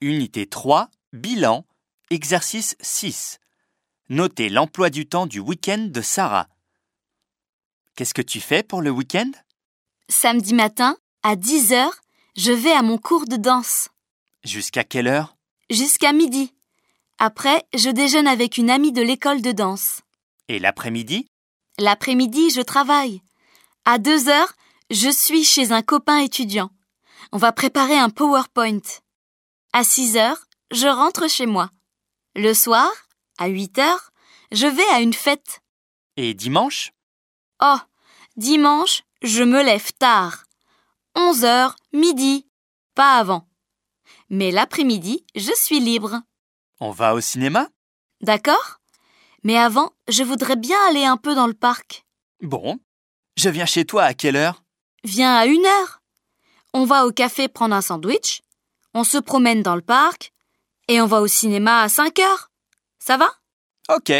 Unité 3, bilan, exercice 6. Notez l'emploi du temps du week-end de Sarah. Qu'est-ce que tu fais pour le week-end? Samedi matin, à 10 heures, je vais à mon cours de danse. Jusqu'à quelle heure? Jusqu'à midi. Après, je déjeune avec une amie de l'école de danse. Et l'après-midi? L'après-midi, je travaille. À 2 heures, je suis chez un copain étudiant. On va préparer un PowerPoint. À 6 heures, je rentre chez moi. Le soir, à 8 heures, je vais à une fête. Et dimanche? Oh, dimanche, je me lève tard. 11 heures, midi, pas avant. Mais l'après-midi, je suis libre. On va au cinéma? D'accord Mais avant, je voudrais bien aller un peu dans le parc. Bon. Je viens chez toi à quelle heure? Viens à une heure. On va au café prendre un sandwich, on se promène dans le parc, et on va au cinéma à 5 heures. Ça va? Ok.